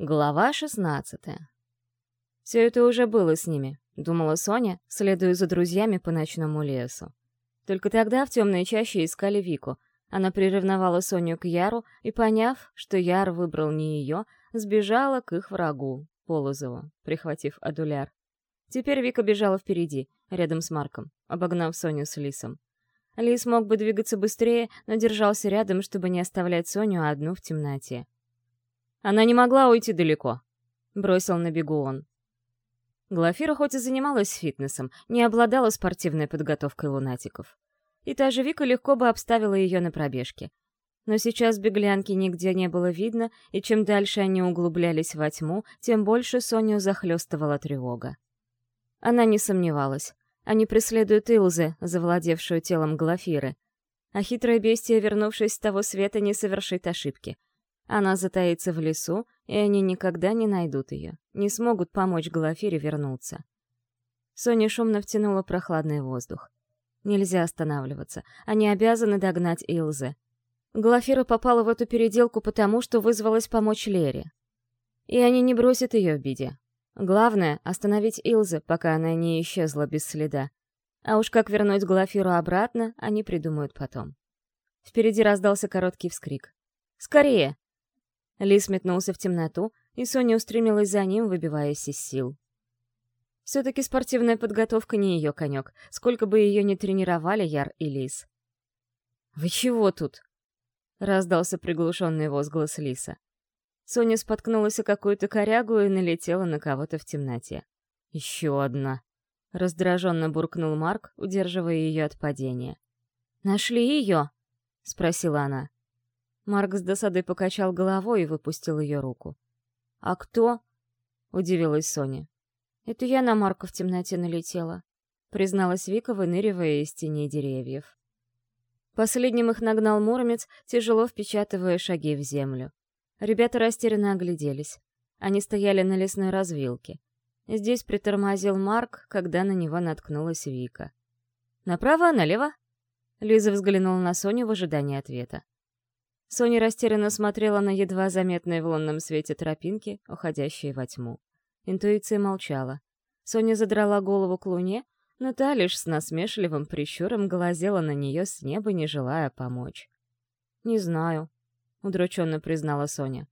Глава шестнадцатая. Все это уже было с ними, думала Соня, следуя за друзьями по ночному лесу. Только тогда в темной чаще искали Вику. Она приревновала Соню к Яру и, поняв, что Яр выбрал не ее, сбежала к их врагу, Полозову, прихватив адуляр. Теперь Вика бежала впереди, рядом с Марком, обогнав Соню с Лисом. Лис мог бы двигаться быстрее, но держался рядом, чтобы не оставлять Соню одну в темноте. Она не могла уйти далеко. Бросил на бегу он. Глафира хоть и занималась фитнесом, не обладала спортивной подготовкой лунатиков. И та же Вика легко бы обставила ее на пробежке. Но сейчас беглянки нигде не было видно, и чем дальше они углублялись во тьму, тем больше Соню захлестывала тревога. Она не сомневалась. Они преследуют Илзе, завладевшую телом Глафиры. А хитрое бестие, вернувшись с того света, не совершит ошибки — она затаится в лесу, и они никогда не найдут ее, не смогут помочь Глафире вернуться. Соня шумно втянула прохладный воздух. Нельзя останавливаться, они обязаны догнать Илзе. Глафира попала в эту переделку потому, что вызвалась помочь Лере. И они не бросят ее в беде. Главное — остановить Илзе, пока она не исчезла без следа. А уж как вернуть Глафиру обратно, они придумают потом. Впереди раздался короткий вскрик. «Скорее!» Лис метнулся в темноту, и Соня устремилась за ним, выбиваясь из сил. Все-таки спортивная подготовка не ее конек, сколько бы ее ни тренировали Яр и Лис. «Вы чего тут?» — раздался приглушенный возглас Лиса. Соня споткнулась о какую-то корягу и налетела на кого-то в темноте. «Еще одна!» — раздраженно буркнул Марк, удерживая ее от падения. «Нашли ее?» — спросила она. Марк с досадой покачал головой и выпустил ее руку. «А кто?» — удивилась Соня. «Это я на Марка в темноте налетела», — призналась Вика, выныривая из теней деревьев. Последним их нагнал Муромец, тяжело впечатывая шаги в землю. Ребята растерянно огляделись. Они стояли на лесной развилке. Здесь притормозил Марк, когда на него наткнулась Вика. «Направо, налево?» Лиза взглянула на Соню в ожидании ответа. Соня растерянно смотрела на едва заметные в лунном свете тропинки, уходящие во тьму. Интуиция молчала. Соня задрала голову к луне, но та лишь с насмешливым прищуром глазела на нее с неба, не желая помочь. «Не знаю», — удрученно признала Соня.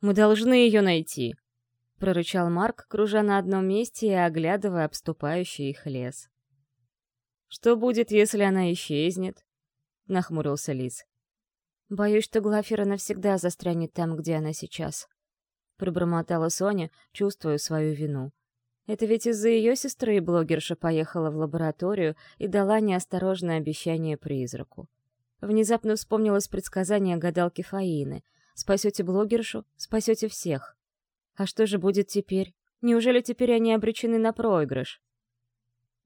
«Мы должны ее найти», — прорычал Марк, кружа на одном месте и оглядывая обступающий их лес. «Что будет, если она исчезнет?» — нахмурился Лис. Боюсь, что Глафира навсегда застрянет там, где она сейчас. Пробормотала Соня, чувствуя свою вину. Это ведь из-за ее сестры блогерша поехала в лабораторию и дала неосторожное обещание призраку. Внезапно вспомнилось предсказание гадалки Фаины. «Спасете блогершу, спасете всех». А что же будет теперь? Неужели теперь они обречены на проигрыш?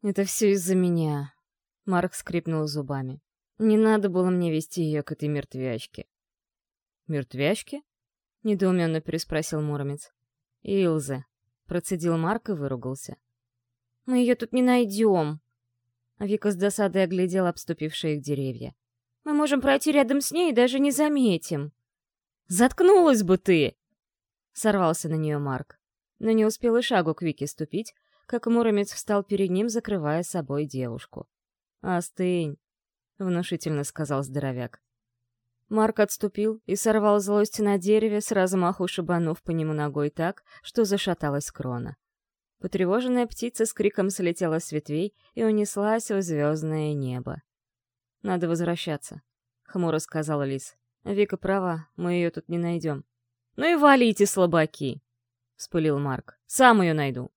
«Это все из-за меня», — Марк скрипнул зубами. Не надо было мне вести ее к этой мертвячке. «Мертвячке?» — недоуменно переспросил Муромец. «Илзе», — процедил Марк и выругался. «Мы ее тут не найдем!» Вика с досадой оглядела обступившие их деревья. «Мы можем пройти рядом с ней и даже не заметим!» «Заткнулась бы ты!» Сорвался на нее Марк, но не успел и шагу к Вике ступить, как Муромец встал перед ним, закрывая собой девушку. «Остынь!» — внушительно сказал здоровяк. Марк отступил и сорвал злость на дереве, с размаху шибанув по нему ногой так, что зашаталась крона. Потревоженная птица с криком слетела с ветвей и унеслась в звездное небо. «Надо возвращаться», — хмуро сказала Лис. «Вика права, мы ее тут не найдем». «Ну и валите, слабаки!» — вспылил Марк. «Сам ее найду».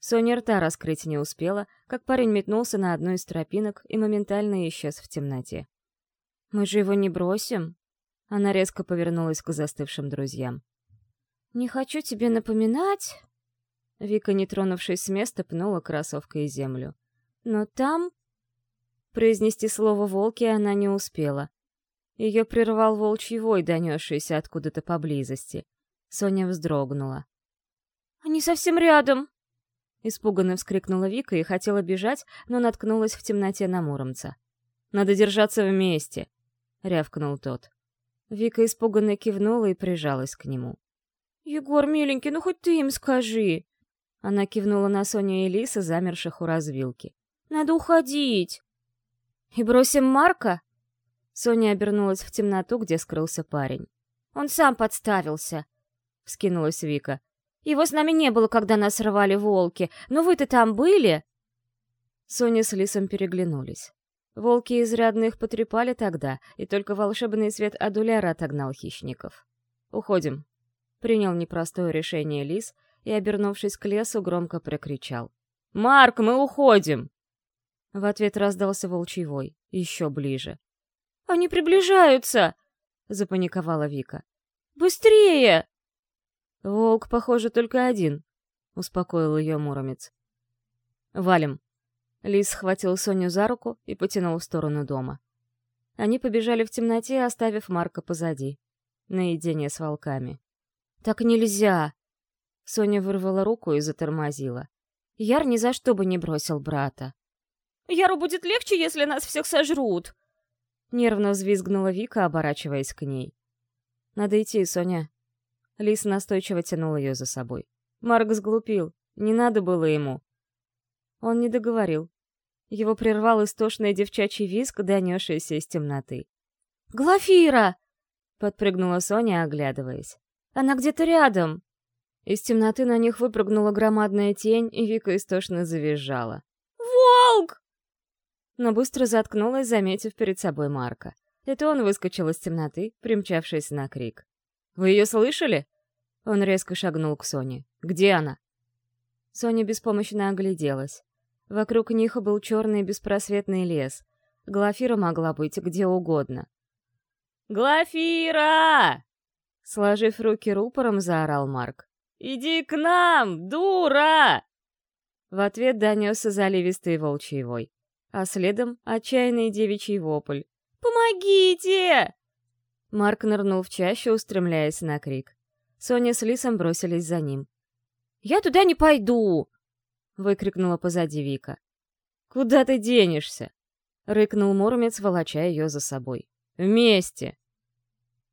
Соня рта раскрыть не успела, как парень метнулся на одну из тропинок и моментально исчез в темноте. «Мы же его не бросим?» Она резко повернулась к застывшим друзьям. «Не хочу тебе напоминать...» Вика, не тронувшись с места, пнула кроссовкой землю. «Но там...» Произнести слово «волки» она не успела. Ее прервал волчий вой, донесшийся откуда-то поблизости. Соня вздрогнула. «Они совсем рядом!» Испуганно вскрикнула Вика и хотела бежать, но наткнулась в темноте на Муромца. «Надо держаться вместе!» — рявкнул тот. Вика испуганно кивнула и прижалась к нему. «Егор, миленький, ну хоть ты им скажи!» Она кивнула на Соню и Лиса, замерших у развилки. «Надо уходить!» «И бросим Марка?» Соня обернулась в темноту, где скрылся парень. «Он сам подставился!» — вскинулась Вика. «Его с нами не было, когда нас рвали волки. Но вы-то там были?» Соня с Лисом переглянулись. Волки изрядно их потрепали тогда, и только волшебный свет Адуляра отогнал хищников. «Уходим», — принял непростое решение Лис и, обернувшись к лесу, громко прокричал. «Марк, мы уходим!» В ответ раздался волчий вой, еще ближе. «Они приближаются!» — запаниковала Вика. «Быстрее!» «Волк, похоже, только один», — успокоил ее Муромец. «Валим!» Лис схватил Соню за руку и потянул в сторону дома. Они побежали в темноте, оставив Марка позади, наедине с волками. «Так нельзя!» Соня вырвала руку и затормозила. Яр ни за что бы не бросил брата. «Яру будет легче, если нас всех сожрут!» Нервно взвизгнула Вика, оборачиваясь к ней. «Надо идти, Соня». Лис настойчиво тянул ее за собой. Марк сглупил. Не надо было ему. Он не договорил. Его прервал истошный девчачий визг, донесшийся из темноты. «Глафира!» — подпрыгнула Соня, оглядываясь. «Она где-то рядом!» Из темноты на них выпрыгнула громадная тень, и Вика истошно завизжала. «Волк!» Но быстро заткнулась, заметив перед собой Марка. Это он выскочил из темноты, примчавшись на крик. «Вы ее слышали?» Он резко шагнул к Соне. «Где она?» Соня беспомощно огляделась. Вокруг них был черный беспросветный лес. Глафира могла быть где угодно. «Глафира!» Сложив руки рупором, заорал Марк. «Иди к нам, дура!» В ответ донесся заливистый волчий вой, а следом отчаянный девичий вопль. «Помогите!» Марк нырнул в чащу, устремляясь на крик. Соня с Лисом бросились за ним. «Я туда не пойду!» выкрикнула позади Вика. «Куда ты денешься?» — рыкнул Муромец, волоча ее за собой. «Вместе!»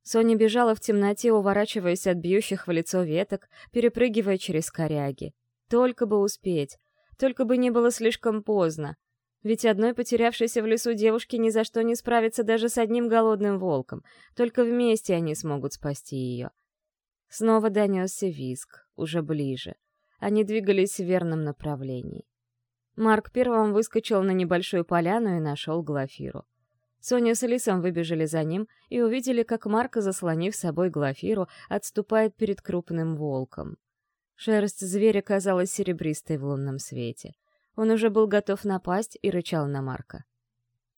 Соня бежала в темноте, уворачиваясь от бьющих в лицо веток, перепрыгивая через коряги. Только бы успеть, только бы не было слишком поздно. Ведь одной потерявшейся в лесу девушке ни за что не справиться даже с одним голодным волком. Только вместе они смогут спасти ее. Снова донесся виск, уже ближе. Они двигались в верном направлении. Марк первым выскочил на небольшую поляну и нашел Глафиру. Соня с Алисом выбежали за ним и увидели, как Марк, заслонив собой Глафиру, отступает перед крупным волком. Шерсть зверя казалась серебристой в лунном свете. Он уже был готов напасть и рычал на Марка.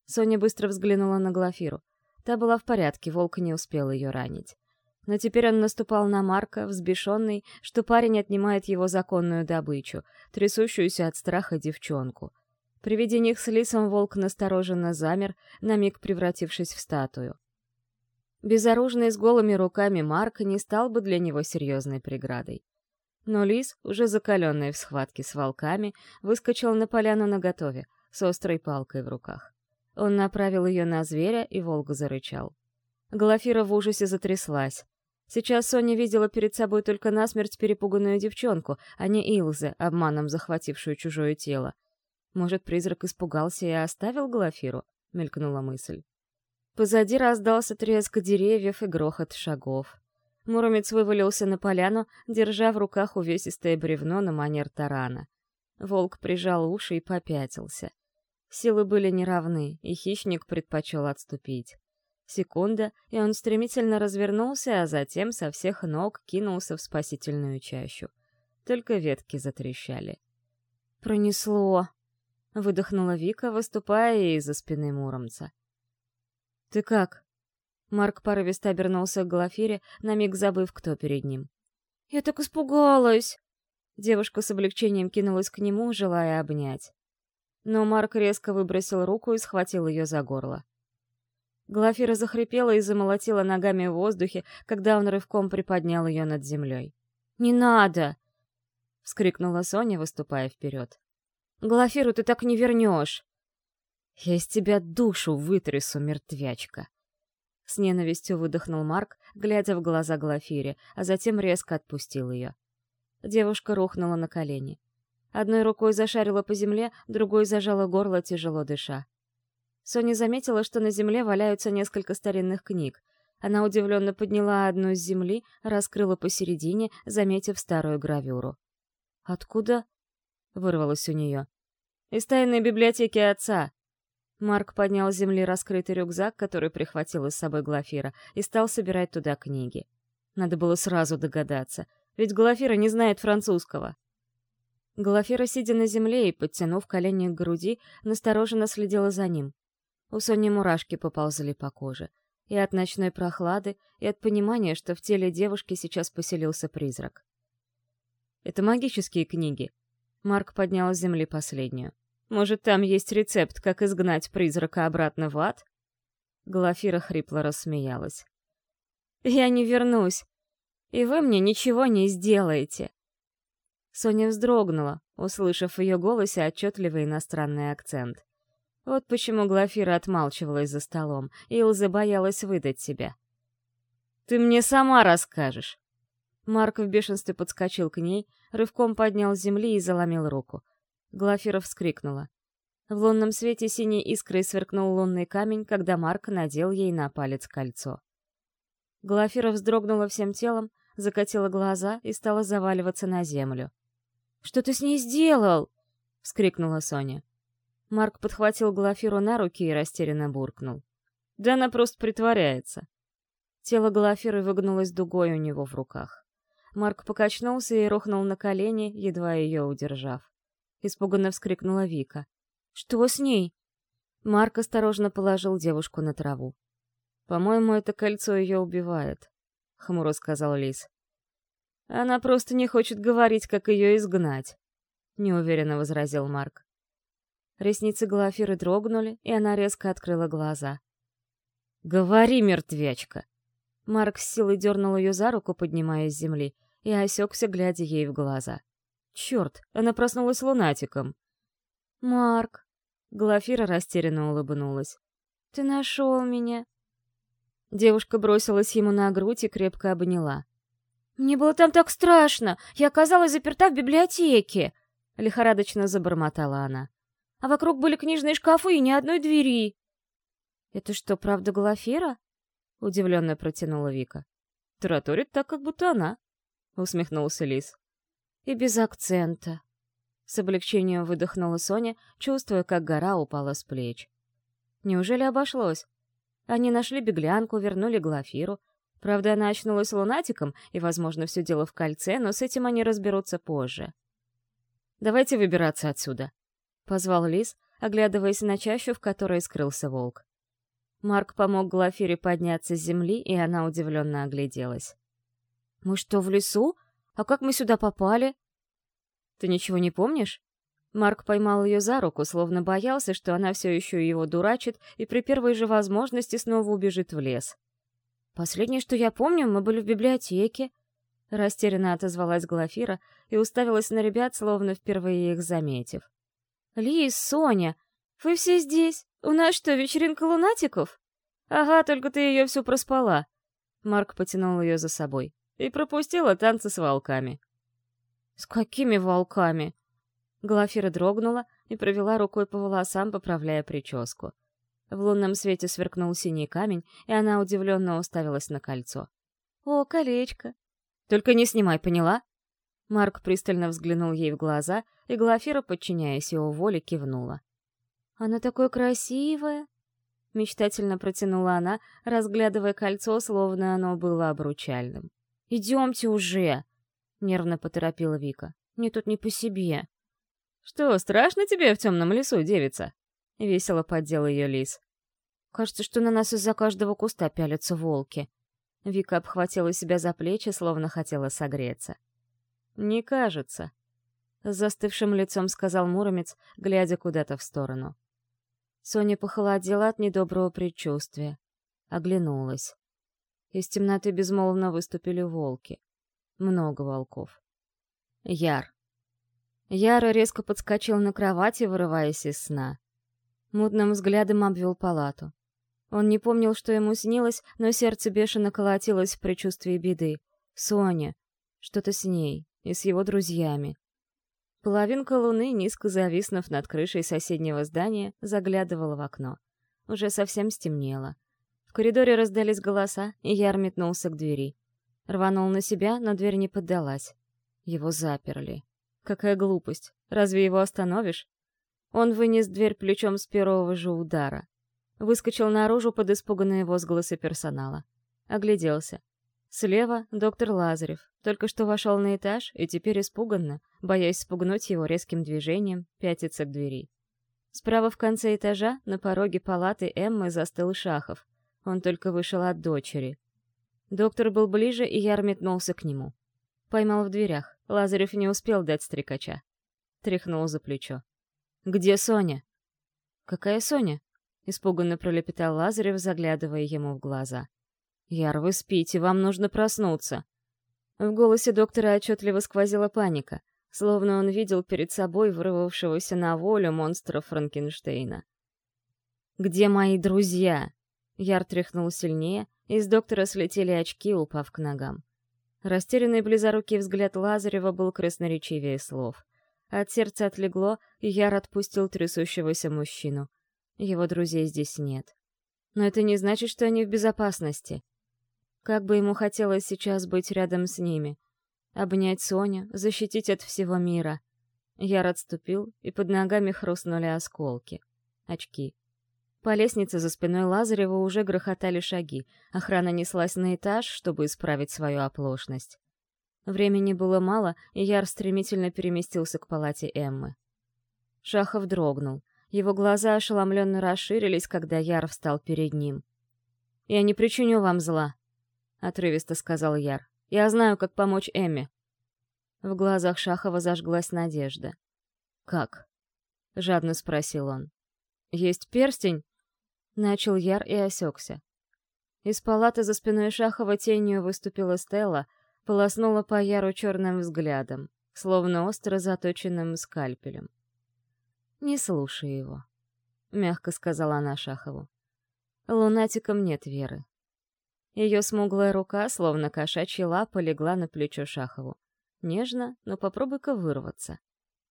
Соня быстро взглянула на Глафиру. Та была в порядке, волк не успел ее ранить. Но теперь он наступал на Марка, взбешенный, что парень отнимает его законную добычу, трясущуюся от страха девчонку. При виде них с лисом волк настороженно замер, на миг превратившись в статую. Безоружный с голыми руками Марк не стал бы для него серьезной преградой. Но лис, уже закаленный в схватке с волками, выскочил на поляну наготове, с острой палкой в руках. Он направил ее на зверя, и волк зарычал. Глафира в ужасе затряслась. Сейчас Соня видела перед собой только насмерть перепуганную девчонку, а не Илзе, обманом захватившую чужое тело. Может, призрак испугался и оставил Глафиру? Мелькнула мысль. Позади раздался треск деревьев и грохот шагов. Муромец вывалился на поляну, держа в руках увесистое бревно на манер тарана. Волк прижал уши и попятился. Силы были неравны, и хищник предпочел отступить. Секунда, и он стремительно развернулся, а затем со всех ног кинулся в спасительную чащу. Только ветки затрещали. «Пронесло!» — выдохнула Вика, выступая из-за спины Муромца. «Ты как?» Марк порывисто обернулся к Глафире, на миг забыв, кто перед ним. «Я так испугалась!» Девушка с облегчением кинулась к нему, желая обнять. Но Марк резко выбросил руку и схватил ее за горло. Глафира захрипела и замолотила ногами в воздухе, когда он рывком приподнял ее над землей. «Не надо!» — вскрикнула Соня, выступая вперед. «Глафиру ты так не вернешь!» «Я из тебя душу вытрясу, мертвячка!» С ненавистью выдохнул Марк, глядя в глаза Глафире, а затем резко отпустил ее. Девушка рухнула на колени. Одной рукой зашарила по земле, другой зажала горло, тяжело дыша. Соня заметила, что на земле валяются несколько старинных книг. Она удивленно подняла одну с земли, раскрыла посередине, заметив старую гравюру. «Откуда?» — вырвалось у нее. «Из тайной библиотеки отца!» Марк поднял с земли раскрытый рюкзак, который прихватил с собой Глафира, и стал собирать туда книги. Надо было сразу догадаться, ведь Глафира не знает французского. Глафира, сидя на земле и подтянув колени к груди, настороженно следила за ним. У Сони мурашки поползли по коже. И от ночной прохлады, и от понимания, что в теле девушки сейчас поселился призрак. «Это магические книги». Марк поднял с земли последнюю. «Может, там есть рецепт, как изгнать призрака обратно в ад?» Глафира хрипло рассмеялась. «Я не вернусь, и вы мне ничего не сделаете!» Соня вздрогнула, услышав в ее голосе отчетливый иностранный акцент. Вот почему Глафира отмалчивалась за столом, и Илза боялась выдать себя. «Ты мне сама расскажешь!» Марк в бешенстве подскочил к ней, рывком поднял с земли и заломил руку. Глафира вскрикнула. В лунном свете синей искрой сверкнул лунный камень, когда Марк надел ей на палец кольцо. Глафира вздрогнула всем телом, закатила глаза и стала заваливаться на землю. «Что ты с ней сделал?» — вскрикнула Соня. Марк подхватил Глафиру на руки и растерянно буркнул. «Да она просто притворяется». Тело Глафиры выгнулось дугой у него в руках. Марк покачнулся и рухнул на колени, едва ее удержав. Испуганно вскрикнула Вика. «Что с ней?» Марк осторожно положил девушку на траву. «По-моему, это кольцо ее убивает», — хмуро сказал Лис. «Она просто не хочет говорить, как ее изгнать», — неуверенно возразил Марк. Ресницы Глафиры дрогнули, и она резко открыла глаза. «Говори, мертвячка!» Марк с силой дернул ее за руку, поднимая с земли, и осекся, глядя ей в глаза. «Черт, она проснулась лунатиком!» «Марк!» Глафира растерянно улыбнулась. «Ты нашел меня!» Девушка бросилась ему на грудь и крепко обняла. «Мне было там так страшно! Я оказалась заперта в библиотеке!» Лихорадочно забормотала она а вокруг были книжные шкафы и ни одной двери. «Это что, правда Глафира?» — удивленно протянула Вика. «Тараторит так, как будто она», — усмехнулся Лис. «И без акцента». С облегчением выдохнула Соня, чувствуя, как гора упала с плеч. Неужели обошлось? Они нашли беглянку, вернули Глафиру. Правда, она очнулась лунатиком, и, возможно, все дело в кольце, но с этим они разберутся позже. «Давайте выбираться отсюда», позвал Лис, оглядываясь на чащу, в которой скрылся волк. Марк помог Глафире подняться с земли, и она удивленно огляделась. «Мы что, в лесу? А как мы сюда попали?» «Ты ничего не помнишь?» Марк поймал ее за руку, словно боялся, что она все еще его дурачит и при первой же возможности снова убежит в лес. «Последнее, что я помню, мы были в библиотеке», — растерянно отозвалась Глафира и уставилась на ребят, словно впервые их заметив. «Лис, Соня, вы все здесь? У нас что, вечеринка лунатиков?» «Ага, только ты ее всю проспала». Марк потянул ее за собой. «И пропустила танцы с волками». «С какими волками?» Глафира дрогнула и провела рукой по волосам, поправляя прическу. В лунном свете сверкнул синий камень, и она удивленно уставилась на кольцо. «О, колечко!» «Только не снимай, поняла?» Марк пристально взглянул ей в глаза, и Глафира, подчиняясь его воле, кивнула. «Она такое красивое!» Мечтательно протянула она, разглядывая кольцо, словно оно было обручальным. «Идемте уже!» — нервно поторопила Вика. «Мне тут не по себе». «Что, страшно тебе в темном лесу, девица?» — весело поддел ее лис. «Кажется, что на нас из-за каждого куста пялятся волки». Вика обхватила себя за плечи, словно хотела согреться. «Не кажется», — с застывшим лицом сказал Муромец, глядя куда-то в сторону. Соня похолодела от недоброго предчувствия. Оглянулась. Из темноты безмолвно выступили волки. Много волков. Яр. Яра резко подскочил на кровати, вырываясь из сна. Мутным взглядом обвел палату. Он не помнил, что ему снилось, но сердце бешено колотилось в предчувствии беды. Соня. Что-то с ней и с его друзьями. Половинка луны, низко зависнув над крышей соседнего здания, заглядывала в окно. Уже совсем стемнело. В коридоре раздались голоса, и Яр метнулся к двери. Рванул на себя, но дверь не поддалась. Его заперли. Какая глупость. Разве его остановишь? Он вынес дверь плечом с первого же удара. Выскочил наружу под испуганные возгласы персонала. Огляделся. Слева — доктор Лазарев. Только что вошел на этаж и теперь испуганно, боясь спугнуть его резким движением, пятится к двери. Справа в конце этажа, на пороге палаты Эммы, застыл Шахов. Он только вышел от дочери. Доктор был ближе, и Яр метнулся к нему. Поймал в дверях. Лазарев не успел дать стрекача. Тряхнул за плечо. «Где Соня?» «Какая Соня?» — испуганно пролепетал Лазарев, заглядывая ему в глаза. «Яр, вы спите, вам нужно проснуться». В голосе доктора отчетливо сквозила паника, словно он видел перед собой вырвавшегося на волю монстра Франкенштейна. «Где мои друзья?» Яр тряхнул сильнее, из доктора слетели очки, упав к ногам. Растерянный близорукий взгляд Лазарева был красноречивее слов. От сердца отлегло, и Яр отпустил трясущегося мужчину. Его друзей здесь нет. Но это не значит, что они в безопасности. Как бы ему хотелось сейчас быть рядом с ними. Обнять Соню, защитить от всего мира. Яр отступил, и под ногами хрустнули осколки. Очки. По лестнице за спиной Лазарева уже грохотали шаги. Охрана неслась на этаж, чтобы исправить свою оплошность. Времени было мало, и Яр стремительно переместился к палате Эммы. Шахов дрогнул. Его глаза ошеломленно расширились, когда Яр встал перед ним. «Я не причиню вам зла», — отрывисто сказал Яр. «Я знаю, как помочь Эмме». В глазах Шахова зажглась надежда. «Как?» — жадно спросил он. «Есть перстень?» Начал Яр и осекся. Из палаты за спиной Шахова тенью выступила Стелла, полоснула по Яру черным взглядом, словно остро заточенным скальпелем. «Не слушай его», — мягко сказала она Шахову. «Лунатикам нет веры». Ее смуглая рука, словно кошачья лапа, легла на плечо Шахову. Нежно, но попробуй-ка вырваться.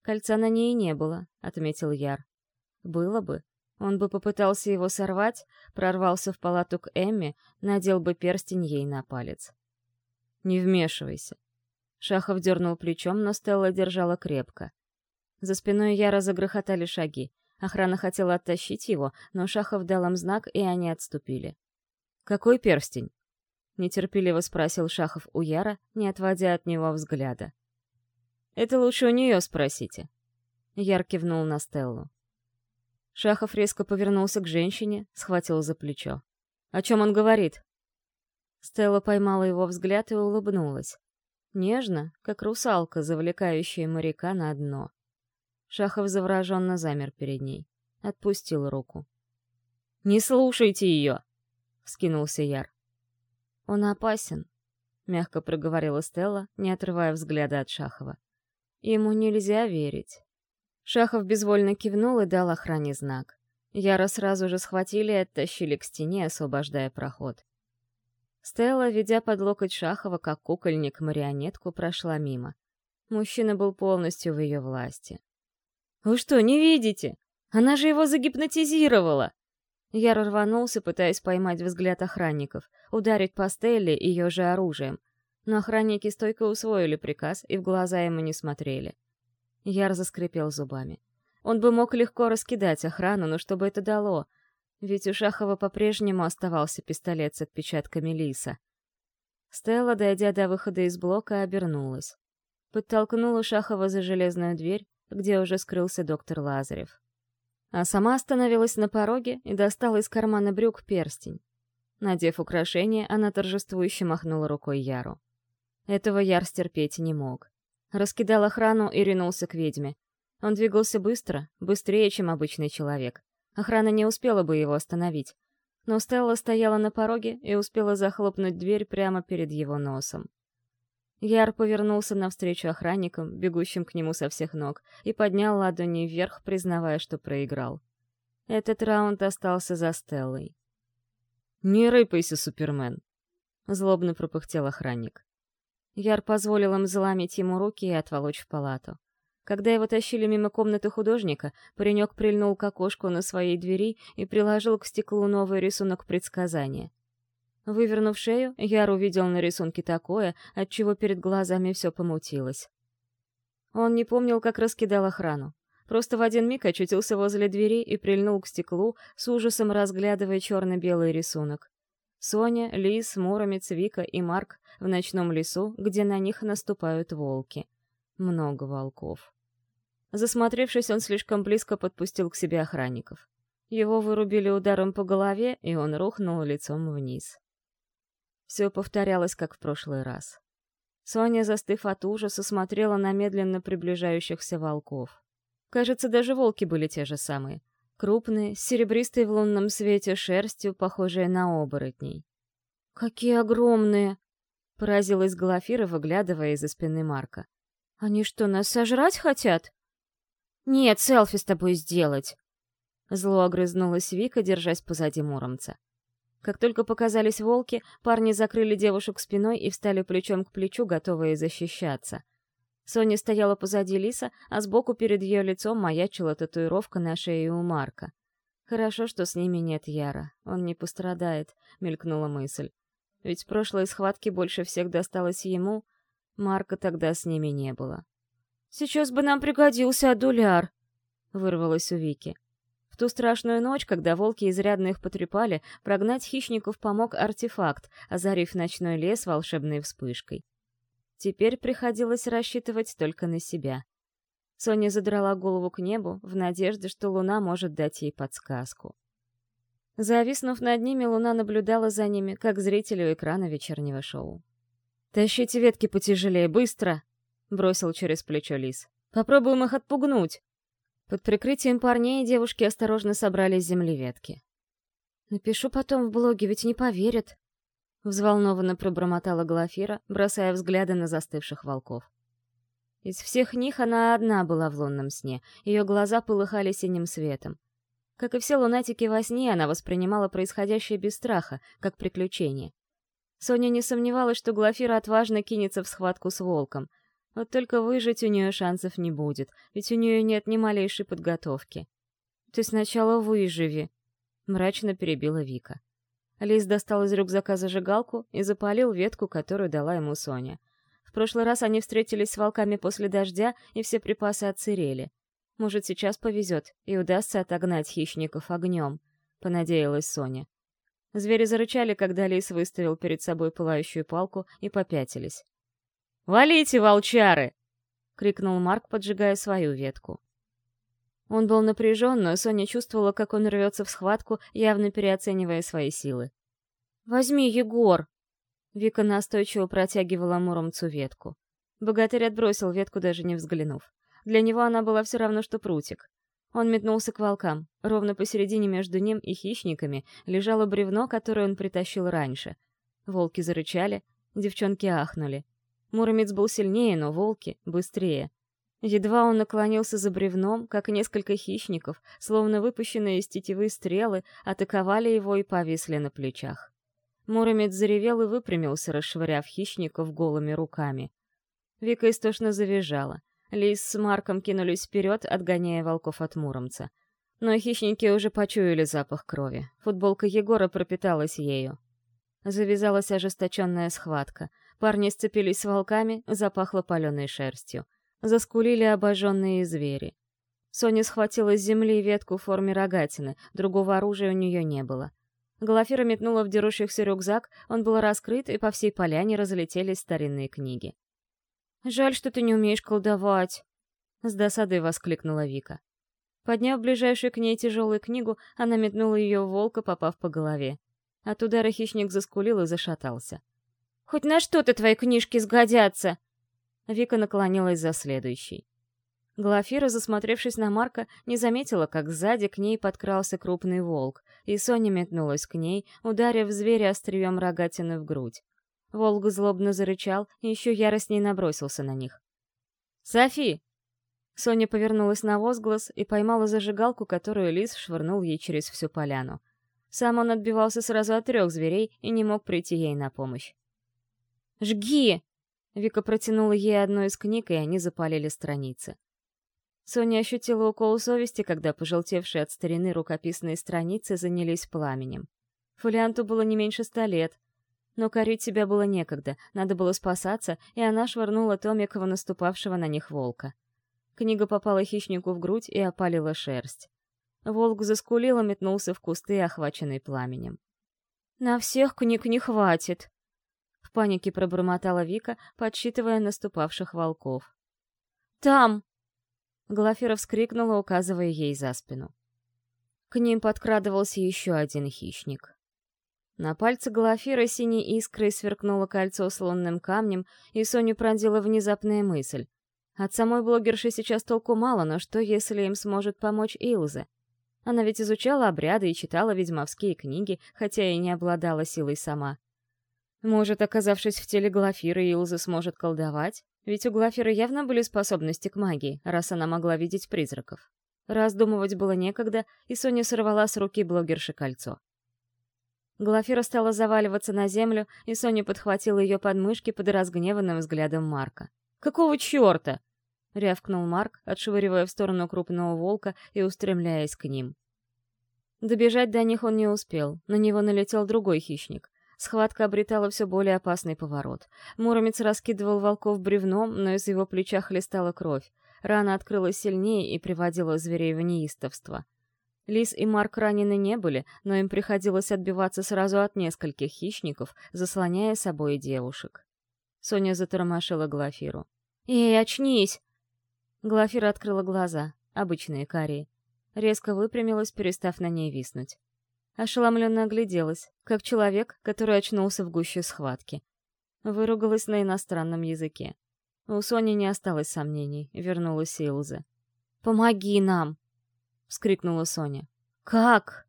Кольца на ней не было, — отметил Яр. Было бы, он бы попытался его сорвать, прорвался в палату к Эмме, надел бы перстень ей на палец. «Не вмешивайся». Шахов дернул плечом, но Стелла держала крепко. За спиной Яра загрохотали шаги. Охрана хотела оттащить его, но Шахов дал им знак, и они отступили. «Какой перстень?» — нетерпеливо спросил Шахов у Яра, не отводя от него взгляда. «Это лучше у нее спросите». Яр кивнул на Стеллу. Шахов резко повернулся к женщине, схватил за плечо. «О чем он говорит?» Стелла поймала его взгляд и улыбнулась. Нежно, как русалка, завлекающая моряка на дно. Шахов завороженно замер перед ней. Отпустил руку. «Не слушайте ее!» — вскинулся Яр. «Он опасен», — мягко проговорила Стелла, не отрывая взгляда от Шахова. «Ему нельзя верить». Шахов безвольно кивнул и дал охране знак. Яра сразу же схватили и оттащили к стене, освобождая проход. Стелла, ведя под локоть Шахова, как кукольник марионетку, прошла мимо. Мужчина был полностью в ее власти. «Вы что, не видите? Она же его загипнотизировала!» Яр рванулся, пытаясь поймать взгляд охранников, ударить по Стелле ее же оружием. Но охранники стойко усвоили приказ и в глаза ему не смотрели. Яр заскрипел зубами. Он бы мог легко раскидать охрану, но что бы это дало? Ведь у Шахова по-прежнему оставался пистолет с отпечатками лиса. Стелла, дойдя до выхода из блока, обернулась. Подтолкнула Шахова за железную дверь, где уже скрылся доктор Лазарев. А сама остановилась на пороге и достала из кармана брюк перстень. Надев украшение, она торжествующе махнула рукой Яру. Этого Яр стерпеть не мог. Раскидал охрану и ринулся к ведьме. Он двигался быстро, быстрее, чем обычный человек. Охрана не успела бы его остановить. Но Стелла стояла на пороге и успела захлопнуть дверь прямо перед его носом. Яр повернулся навстречу охранникам, бегущим к нему со всех ног, и поднял ладони вверх, признавая, что проиграл. Этот раунд остался за Стеллой. «Не рыпайся, Супермен!» — злобно пропыхтел охранник. Яр позволил им заломить ему руки и отволочь в палату. Когда его тащили мимо комнаты художника, паренек прильнул к окошку на своей двери и приложил к стеклу новый рисунок предсказания. Вывернув шею, Яр увидел на рисунке такое, от чего перед глазами все помутилось. Он не помнил, как раскидал охрану. Просто в один миг очутился возле двери и прильнул к стеклу, с ужасом разглядывая черно-белый рисунок. Соня, Лис, Муромец, Вика и Марк в ночном лесу, где на них наступают волки. Много волков. Засмотревшись, он слишком близко подпустил к себе охранников. Его вырубили ударом по голове, и он рухнул лицом вниз. Все повторялось, как в прошлый раз. Соня, застыв от ужаса, смотрела на медленно приближающихся волков. Кажется, даже волки были те же самые. Крупные, с серебристой в лунном свете шерстью, похожие на оборотней. «Какие огромные!» — поразилась Глафира, выглядывая из-за спины Марка. «Они что, нас сожрать хотят?» «Нет, селфи с тобой сделать!» Зло огрызнулась Вика, держась позади Муромца. Как только показались волки, парни закрыли девушек спиной и встали плечом к плечу, готовые защищаться. Соня стояла позади Лиса, а сбоку перед ее лицом маячила татуировка на шее у Марка. «Хорошо, что с ними нет Яра. Он не пострадает», — мелькнула мысль. «Ведь в прошлой схватке больше всех досталось ему. Марка тогда с ними не было. «Сейчас бы нам пригодился адуляр!» — вырвалось у Вики. В ту страшную ночь, когда волки изрядно их потрепали, прогнать хищников помог артефакт, озарив ночной лес волшебной вспышкой. Теперь приходилось рассчитывать только на себя. Соня задрала голову к небу, в надежде, что луна может дать ей подсказку. Зависнув над ними, луна наблюдала за ними, как зрители у экрана вечернего шоу. «Тащите ветки потяжелее, быстро!» — бросил через плечо лис. «Попробуем их отпугнуть!» Под прикрытием парней девушки осторожно собрали с земли ветки. «Напишу потом в блоге, ведь не поверят!» Взволнованно пробормотала Глафира, бросая взгляды на застывших волков. Из всех них она одна была в лунном сне, ее глаза полыхали синим светом. Как и все лунатики во сне, она воспринимала происходящее без страха, как приключение. Соня не сомневалась, что Глафира отважно кинется в схватку с волком, вот только выжить у нее шансов не будет, ведь у нее нет ни малейшей подготовки. «Ты сначала выживи», — мрачно перебила Вика. Лис достал из рюкзака зажигалку и запалил ветку, которую дала ему Соня. В прошлый раз они встретились с волками после дождя, и все припасы отсырели. Может, сейчас повезет, и удастся отогнать хищников огнем, — понадеялась Соня. Звери зарычали, когда лис выставил перед собой пылающую палку, и попятились. «Валите, волчары!» — крикнул Марк, поджигая свою ветку. Он был напряжен, но Соня чувствовала, как он рвется в схватку, явно переоценивая свои силы. «Возьми, Егор!» Вика настойчиво протягивала Муромцу ветку. Богатырь отбросил ветку, даже не взглянув. Для него она была все равно, что прутик. Он метнулся к волкам. Ровно посередине между ним и хищниками лежало бревно, которое он притащил раньше. Волки зарычали, девчонки ахнули. Муромец был сильнее, но волки — быстрее. Едва он наклонился за бревном, как несколько хищников, словно выпущенные из тетивы стрелы, атаковали его и повисли на плечах. Муромец заревел и выпрямился, расшвыряв хищников голыми руками. Вика истошно завизжала. Лис с Марком кинулись вперед, отгоняя волков от Муромца. Но хищники уже почуяли запах крови. Футболка Егора пропиталась ею. Завязалась ожесточенная схватка — Парни сцепились с волками, запахло паленой шерстью. Заскулили обожженные звери. Соня схватила с земли ветку в форме рогатины, другого оружия у нее не было. Глафира метнула в дерущихся рюкзак, он был раскрыт, и по всей поляне разлетелись старинные книги. «Жаль, что ты не умеешь колдовать!» — с досадой воскликнула Вика. Подняв ближайшую к ней тяжелую книгу, она метнула ее волка, попав по голове. От удара хищник заскулил и зашатался. Хоть на что-то твои книжки сгодятся!» Вика наклонилась за следующей. Глафира, засмотревшись на Марка, не заметила, как сзади к ней подкрался крупный волк, и Соня метнулась к ней, ударив зверя острием рогатины в грудь. Волк злобно зарычал и еще яростней набросился на них. «Софи!» Соня повернулась на возглас и поймала зажигалку, которую Лис швырнул ей через всю поляну. Сам он отбивался сразу от трех зверей и не мог прийти ей на помощь. «Жги!» Вика протянула ей одну из книг, и они запалили страницы. Соня ощутила укол совести, когда пожелтевшие от старины рукописные страницы занялись пламенем. Фолианту было не меньше ста лет. Но корить себя было некогда, надо было спасаться, и она швырнула томик в наступавшего на них волка. Книга попала хищнику в грудь и опалила шерсть. Волк заскулил и метнулся в кусты, охваченный пламенем. «На всех книг не хватит!» В панике пробормотала Вика, подсчитывая наступавших волков. «Там!» Глафира вскрикнула, указывая ей за спину. К ним подкрадывался еще один хищник. На пальце Глафира синей искрой сверкнуло кольцо с лунным камнем, и Соню пронзила внезапная мысль. От самой блогерши сейчас толку мало, но что, если им сможет помочь Илза? Она ведь изучала обряды и читала ведьмовские книги, хотя и не обладала силой сама. Может, оказавшись в теле Глафиры, Илза сможет колдовать? Ведь у Глафиры явно были способности к магии, раз она могла видеть призраков. Раздумывать было некогда, и Соня сорвала с руки блогерши кольцо. Глафира стала заваливаться на землю, и Соня подхватила ее подмышки под разгневанным взглядом Марка. «Какого черта?» — рявкнул Марк, отшвыривая в сторону крупного волка и устремляясь к ним. Добежать до них он не успел, на него налетел другой хищник. Схватка обретала все более опасный поворот. Муромец раскидывал волков бревном, но из его плеча хлестала кровь. Рана открылась сильнее и приводила зверей в неистовство. Лис и Марк ранены не были, но им приходилось отбиваться сразу от нескольких хищников, заслоняя собой девушек. Соня затормошила Глафиру. «Эй, очнись!» Глафира открыла глаза, обычные карие. Резко выпрямилась, перестав на ней виснуть. Ошеломленно огляделась, как человек, который очнулся в гуще схватки. Выругалась на иностранном языке. У Сони не осталось сомнений, вернулась Илза. «Помоги нам!» — вскрикнула Соня. «Как?»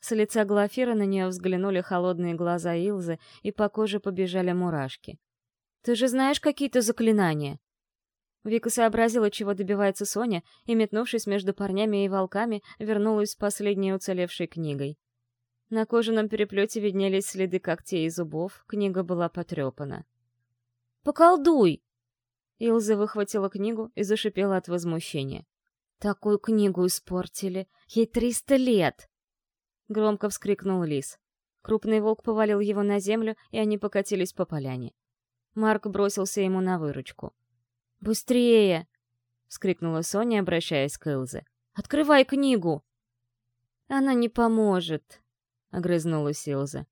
С лица Глафира на нее взглянули холодные глаза Илзы, и по коже побежали мурашки. «Ты же знаешь какие-то заклинания?» Вика сообразила, чего добивается Соня, и, метнувшись между парнями и волками, вернулась с последней уцелевшей книгой. На кожаном переплете виднелись следы когтей и зубов, книга была потрепана. «Поколдуй!» Илза выхватила книгу и зашипела от возмущения. «Такую книгу испортили! Ей триста лет!» Громко вскрикнул лис. Крупный волк повалил его на землю, и они покатились по поляне. Марк бросился ему на выручку. «Быстрее!» — вскрикнула Соня, обращаясь к Илзе. «Открывай книгу!» «Она не поможет», — огрызнулась Илза.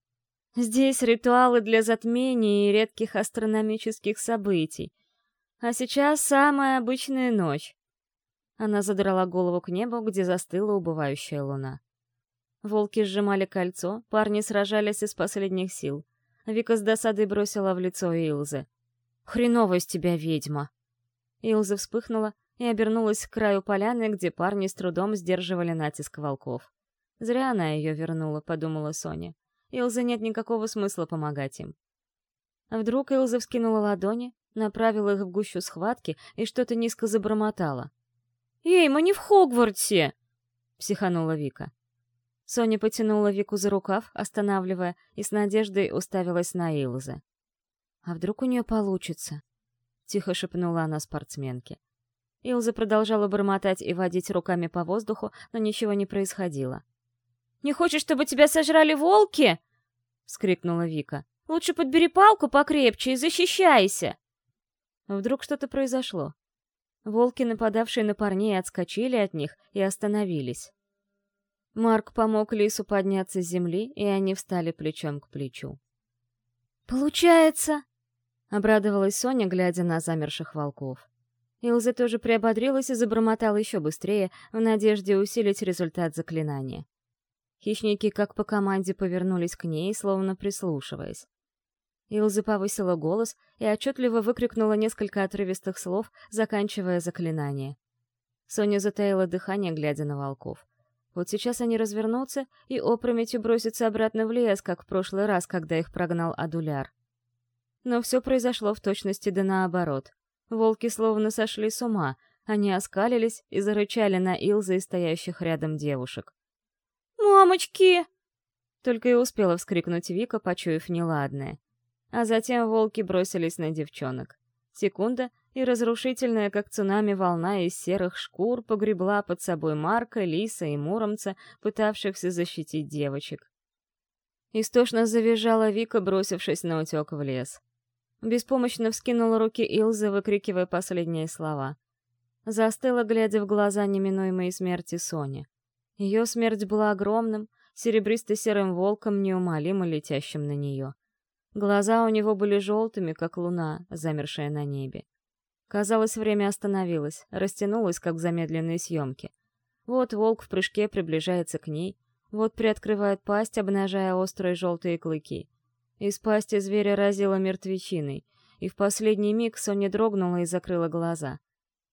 «Здесь ритуалы для затмения и редких астрономических событий. А сейчас самая обычная ночь». Она задрала голову к небу, где застыла убывающая луна. Волки сжимали кольцо, парни сражались из последних сил. Вика с досадой бросила в лицо Илзы. «Хреново из тебя ведьма!» Илза вспыхнула и обернулась к краю поляны, где парни с трудом сдерживали натиск волков. «Зря она ее вернула», — подумала Соня. Илзе нет никакого смысла помогать им. А вдруг Илза вскинула ладони, направила их в гущу схватки и что-то низко забормотала. «Эй, мы не в Хогвартсе!» — психанула Вика. Соня потянула Вику за рукав, останавливая, и с надеждой уставилась на Илза. «А вдруг у нее получится?» — тихо шепнула она спортсменке. Илза продолжала бормотать и водить руками по воздуху, но ничего не происходило. «Не хочешь, чтобы тебя сожрали волки?» — вскрикнула Вика. «Лучше подбери палку покрепче и защищайся!» Вдруг что-то произошло. Волки, нападавшие на парней, отскочили от них и остановились. Марк помог Лису подняться с земли, и они встали плечом к плечу. «Получается!» Обрадовалась Соня, глядя на замерших волков. Илза тоже приободрилась и забормотала еще быстрее, в надежде усилить результат заклинания. Хищники, как по команде, повернулись к ней, словно прислушиваясь. Илза повысила голос и отчетливо выкрикнула несколько отрывистых слов, заканчивая заклинание. Соня затаила дыхание, глядя на волков. Вот сейчас они развернутся и опрометью бросятся обратно в лес, как в прошлый раз, когда их прогнал Адуляр. Но все произошло в точности да наоборот. Волки словно сошли с ума, они оскалились и зарычали на Илзы и стоящих рядом девушек. «Мамочки!» Только и успела вскрикнуть Вика, почуяв неладное. А затем волки бросились на девчонок. Секунда, и разрушительная, как цунами, волна из серых шкур погребла под собой Марка, Лиса и Муромца, пытавшихся защитить девочек. Истошно завизжала Вика, бросившись на утек в лес. Беспомощно вскинула руки Илзы, выкрикивая последние слова. Застыла, глядя в глаза неминуемой смерти Сони. Ее смерть была огромным, серебристо-серым волком, неумолимо летящим на нее. Глаза у него были желтыми, как луна, замершая на небе. Казалось, время остановилось, растянулось, как в замедленной съемке. Вот волк в прыжке приближается к ней, вот приоткрывает пасть, обнажая острые желтые клыки. Из пасти зверя разило мертвечиной, и в последний миг Соня дрогнула и закрыла глаза.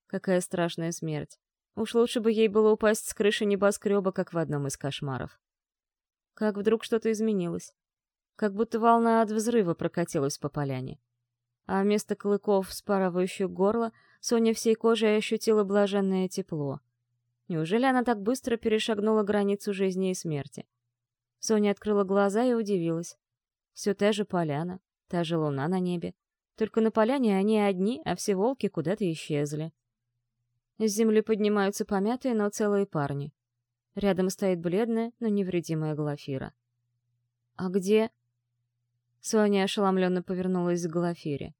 Какая страшная смерть. Уж лучше бы ей было упасть с крыши небоскреба, как в одном из кошмаров. Как вдруг что-то изменилось. Как будто волна от взрыва прокатилась по поляне. А вместо клыков, спарывающих горло, Соня всей кожей ощутила блаженное тепло. Неужели она так быстро перешагнула границу жизни и смерти? Соня открыла глаза и удивилась. Все та же поляна, та же луна на небе. Только на поляне они одни, а все волки куда-то исчезли. С земли поднимаются помятые, но целые парни. Рядом стоит бледная, но невредимая Глафира. «А где?» Соня ошеломленно повернулась к Глафире.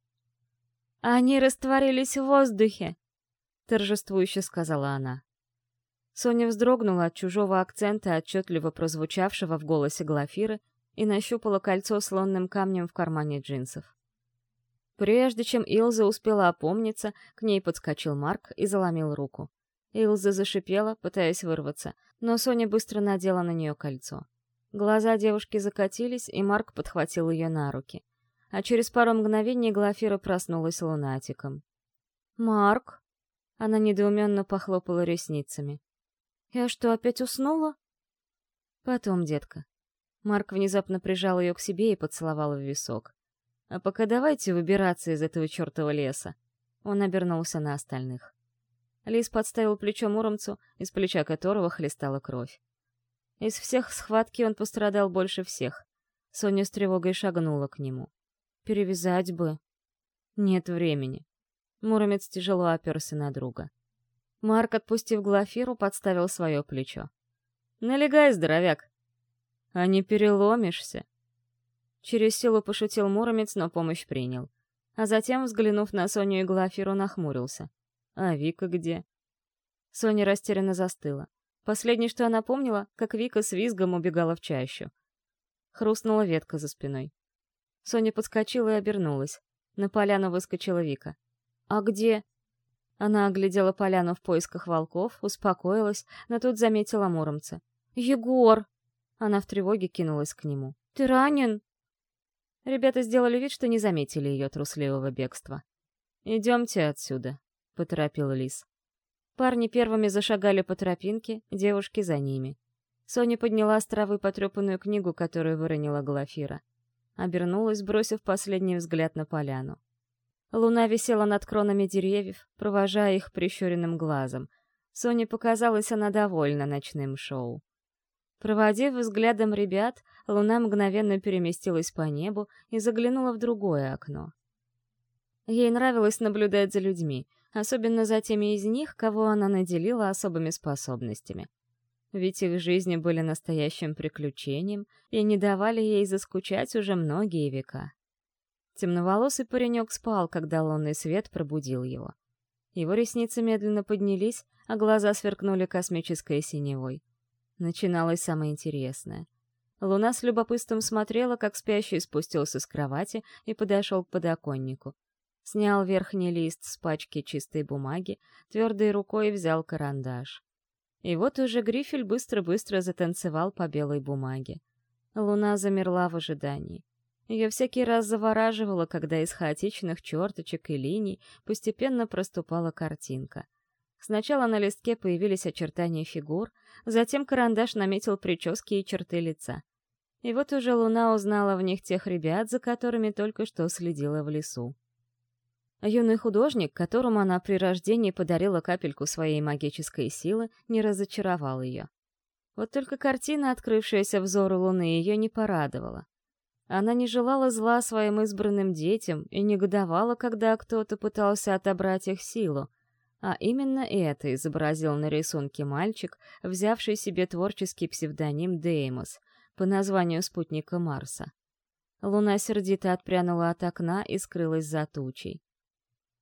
«Они растворились в воздухе!» — торжествующе сказала она. Соня вздрогнула от чужого акцента, отчетливо прозвучавшего в голосе Глафиры, и нащупала кольцо с лунным камнем в кармане джинсов. Прежде чем Илза успела опомниться, к ней подскочил Марк и заломил руку. Илза зашипела, пытаясь вырваться, но Соня быстро надела на нее кольцо. Глаза девушки закатились, и Марк подхватил ее на руки. А через пару мгновений Глафира проснулась лунатиком. «Марк?» Она недоуменно похлопала ресницами. «Я что, опять уснула?» «Потом, детка». Марк внезапно прижал ее к себе и поцеловал в висок. «А пока давайте выбираться из этого чертова леса». Он обернулся на остальных. Лис подставил плечо Муромцу, из плеча которого хлестала кровь. Из всех схватки он пострадал больше всех. Соня с тревогой шагнула к нему. «Перевязать бы». «Нет времени». Муромец тяжело оперся на друга. Марк, отпустив Глафиру, подставил свое плечо. «Налегай, здоровяк!» «А не переломишься!» Через силу пошутил Муромец, но помощь принял. А затем, взглянув на Соню и Глафиру, нахмурился. «А Вика где?» Соня растерянно застыла. Последнее, что она помнила, как Вика с визгом убегала в чащу. Хрустнула ветка за спиной. Соня подскочила и обернулась. На поляну выскочила Вика. «А где?» Она оглядела поляну в поисках волков, успокоилась, но тут заметила Муромца. «Егор!» Она в тревоге кинулась к нему. «Ты ранен?» Ребята сделали вид, что не заметили ее трусливого бегства. «Идемте отсюда», — поторопил Лис. Парни первыми зашагали по тропинке, девушки за ними. Соня подняла с травы потрепанную книгу, которую выронила Глафира. Обернулась, бросив последний взгляд на поляну. Луна висела над кронами деревьев, провожая их прищуренным глазом. Соне показалось, она довольна ночным шоу. Проводив взглядом ребят, луна мгновенно переместилась по небу и заглянула в другое окно. Ей нравилось наблюдать за людьми, особенно за теми из них, кого она наделила особыми способностями. Ведь их жизни были настоящим приключением и не давали ей заскучать уже многие века. Темноволосый паренек спал, когда лунный свет пробудил его. Его ресницы медленно поднялись, а глаза сверкнули космической синевой. Начиналось самое интересное. Луна с любопытством смотрела, как спящий спустился с кровати и подошел к подоконнику. Снял верхний лист с пачки чистой бумаги, твердой рукой взял карандаш. И вот уже грифель быстро-быстро затанцевал по белой бумаге. Луна замерла в ожидании. Ее всякий раз завораживало, когда из хаотичных черточек и линий постепенно проступала картинка. Сначала на листке появились очертания фигур, затем карандаш наметил прически и черты лица. И вот уже Луна узнала в них тех ребят, за которыми только что следила в лесу. Юный художник, которому она при рождении подарила капельку своей магической силы, не разочаровал ее. Вот только картина, открывшаяся взору Луны, ее не порадовала. Она не желала зла своим избранным детям и негодовала, когда кто-то пытался отобрать их силу. А именно это изобразил на рисунке мальчик, взявший себе творческий псевдоним Деймос по названию спутника Марса. Луна сердито отпрянула от окна и скрылась за тучей.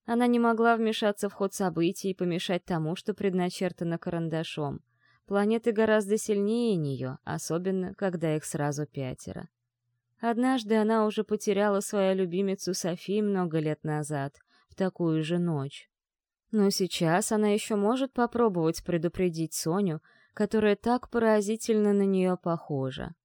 Она не могла вмешаться в ход событий и помешать тому, что предначертано карандашом. Планеты гораздо сильнее нее, особенно, когда их сразу пятеро. Однажды она уже потеряла свою любимицу Софи много лет назад, в такую же ночь. Но сейчас она еще может попробовать предупредить Соню, которая так поразительно на нее похожа.